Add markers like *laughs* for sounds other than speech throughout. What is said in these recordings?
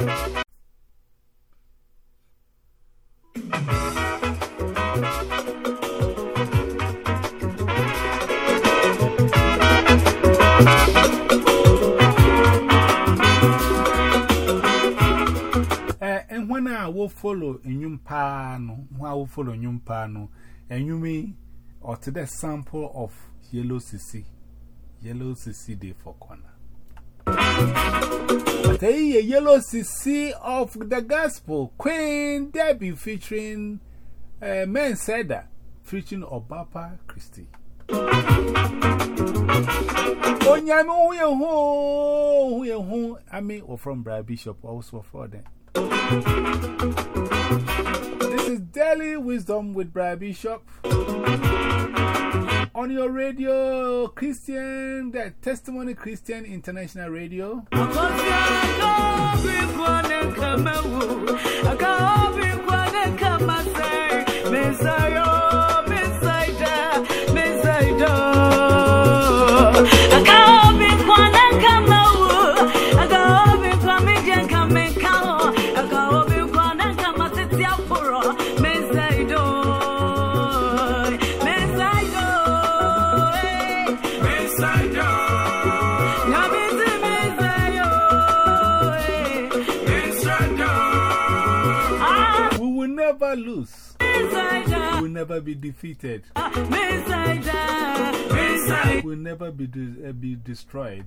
Eh, wo follow enyum paa no nwa wo follow enyum paa no enyumi ọtị dị sample of yellow sisi. Yellow sisi dị for corner. Say a yellow CC of the gospel, Queen Debbie featuring uh, Men said that, featuring Obapa Christie. Onyame who you who who you who I mean or from Brad Bishop also for them. This is Daily Wisdom with Brad Bishop on your radio, Christian, the Testimony Christian International Radio. Never lose. We will never be defeated. We will never be, de uh, be destroyed.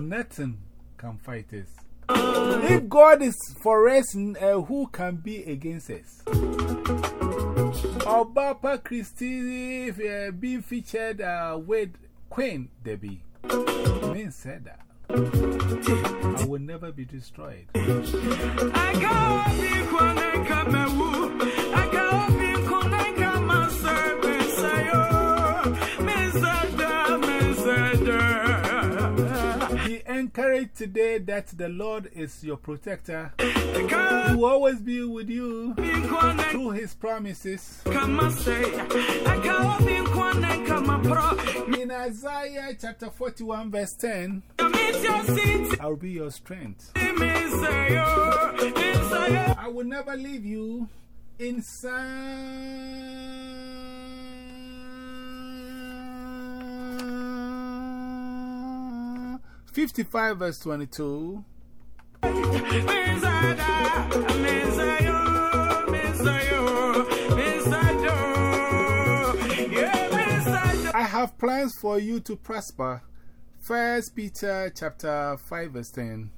Nothing can fight us. If God is for us, uh, who can be against us? Obaapa Christy uh, being featured uh, with Queen Debbie. Men said that. I will never be destroyed. Be encouraged today that the Lord is your protector. He will always be with you through His promises. In Isaiah chapter 41, verse 10, I will be your strength. I will never leave you in Psalm 55, verse 22. Have plans for you to prosper. First Peter chapter 5 verse 10.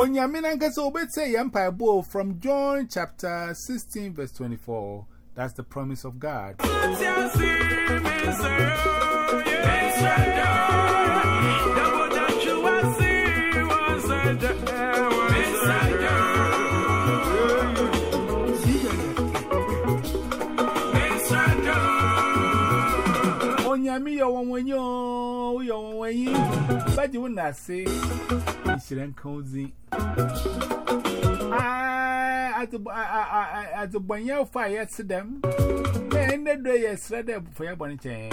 Onyamina nkasa obetse yampa bo from John chapter 16 verse 24. That's the promise of God. nyame yɛ wɔn wɔn nyoo woyɛ wɔn wɔn yi bagye wo nase nhyirɛ nka wo zin adebɔnyɛfo a yɛse dɛm na ɛnɛ dɔ yɛsrɛ dɛ fo yɛbɔ no kyɛn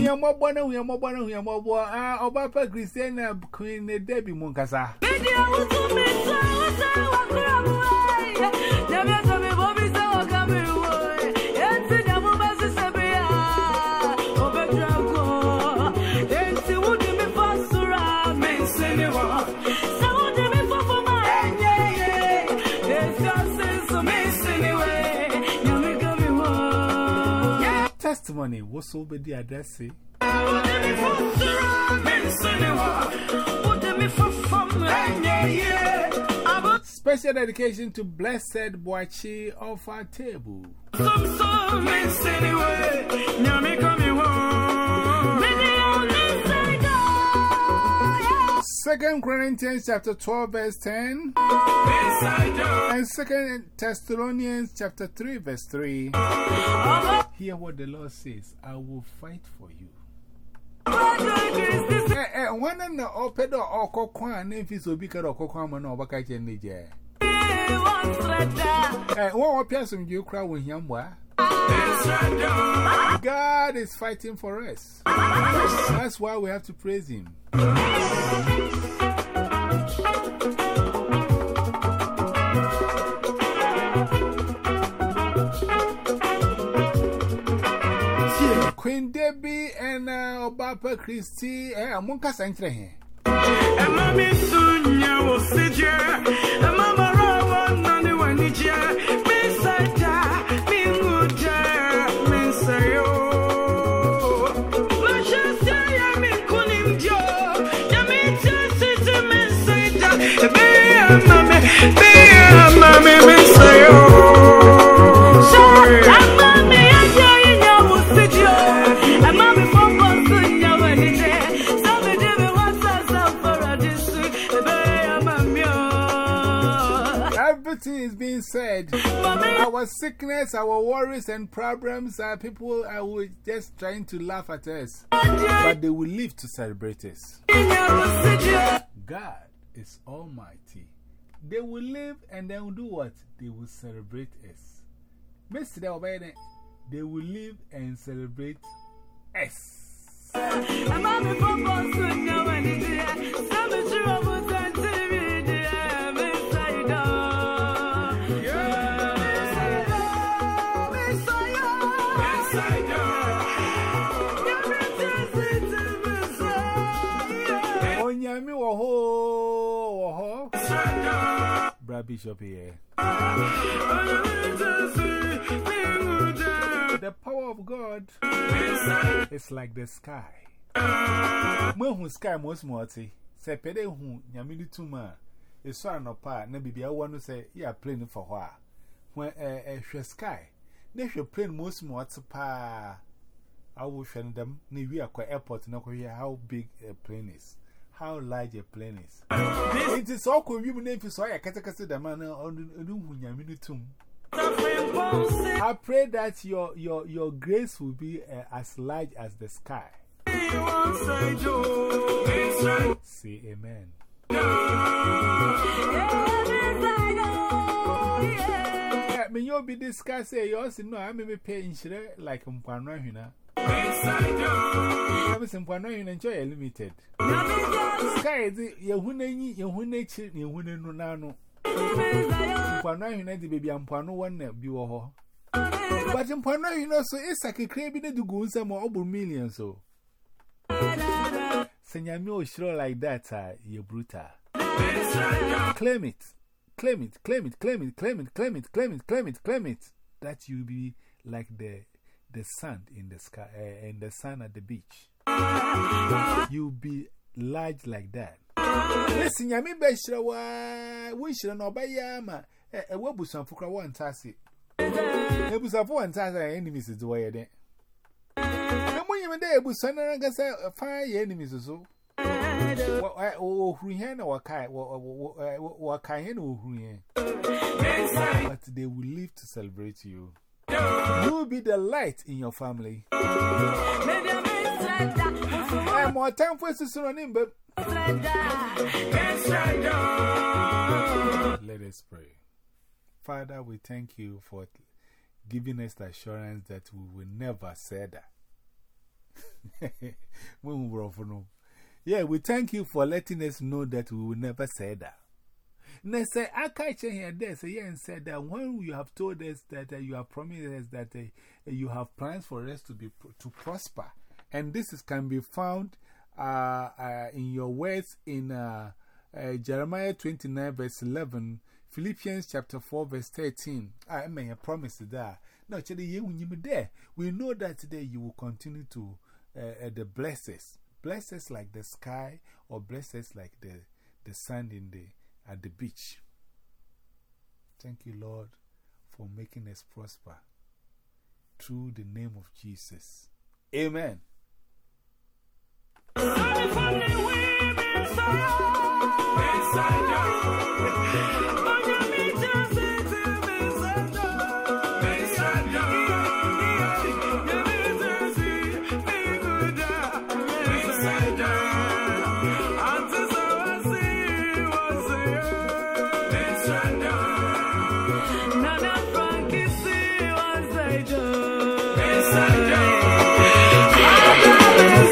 huyɛmmɔbɔ no huyɛmmɔbɔ no huyɛmmɔbɔ ɔba pa kristiana queen ne da bi mu nkasa Never saw me, Bobby, so I can't Was over the address. Special dedication to Blessed Boachi of our table. Second Corinthians chapter 12 verse 10 and Second Thessalonians chapter 3 verse 3 Hear what the Lord says I will fight for you Eh eh one and the opedo or coquan if it's a bigger or coquan or bacay and Eh one more person you cry with him where God is fighting for us. That's why we have to praise Him. Debbie and uh, Obapa Christie, eh, uh, Munka Santre here. And Mammy soon you will sit here, and Mamma Rowan, none of one each year, Miss Sata, Miss Muta, Miss Sayo. Manchester, I mean, Kunim Joe, Yamit, Sister, Miss Sata, Be a Mammy, Be a Mammy, Miss Sayo. Our sickness, our worries, and problems are people are just trying to laugh at us. But they will live to celebrate us. God is almighty. They will live and will do what? They will celebrate us. They will live and celebrate us. Cobra Bishop here. The power of God is like the sky. E When eh, eh, the sky most morty. Say, Pede who, Yamini Tuma, is so an opa, Nabi, I want to say, You are playing for her. When a sky, they should play most morty pa. I will send them near airport, and how big a plane is how large a plane is. It is all cool. You name so I can't cast the man on the Hunyaminitum. I pray that your, your, your grace will be uh, as large as the sky. Say amen. Yeah, me you'll be discussing yours. No, I may be paying like Mpano Robinson Pano in Enjoy Limited. Sky, Yahunani, Yahunachi, Yahunanano. Pano in the baby and Pano one Buho. But in Pano, you know, so e it's like a craving to go some more over million so. Senyamio sure like that, uh, you brutal. Claim it. Claim it, claim it, claim it, claim it, claim it, claim it, claim it, claim it. That you be like the the sand in the sky uh, the sun at the beach. You'll be large like that. Listen, Yami Beshra, we should know by Yama. A webusam for one tassi. It was a one task enemies is the way then. And when you were there, Busan and say, fire enemies or so. Oh, Hurihan or Kai, or Kayan or Hurihan. But they will live to celebrate you. You will be the light in your family. I'm eh, more time for us to name, but let us pray. Father, we thank you for giving us the assurance that we will never say that. *laughs* yeah, we thank you for letting us know that we will never say that. Now, say, I catch here there, say, yeah, and said that when you have told us that you have promised us that you have plans for us to be to prosper, and this is, can be found uh, uh, in your words in uh, uh, Jeremiah 29, verse 11, Philippians chapter 4, verse 13. I may have promised that. No, actually, you there, we know that today you will continue to the blessings, blessings like the sky, or blessings like the, the sand in the at the beach. Thank you, Lord, for making us prosper through the name of Jesus. Amen.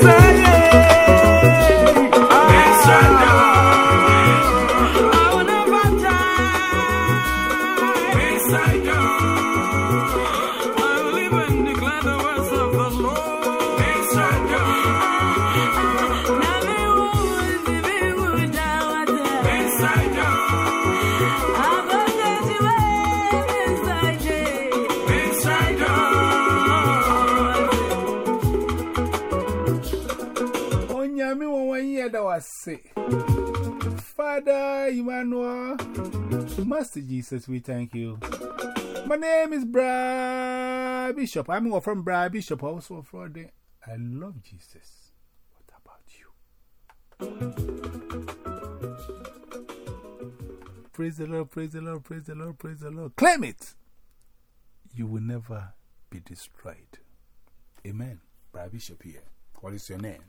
burning. Father Emmanuel, Master Jesus, we thank you. My name is Bra Bishop. I'm from Bra Bishop, also from there. I love Jesus. What about you? Praise the Lord, praise the Lord, praise the Lord, praise the Lord. Claim it. You will never be destroyed. Amen. Bra Bishop here. What is your name?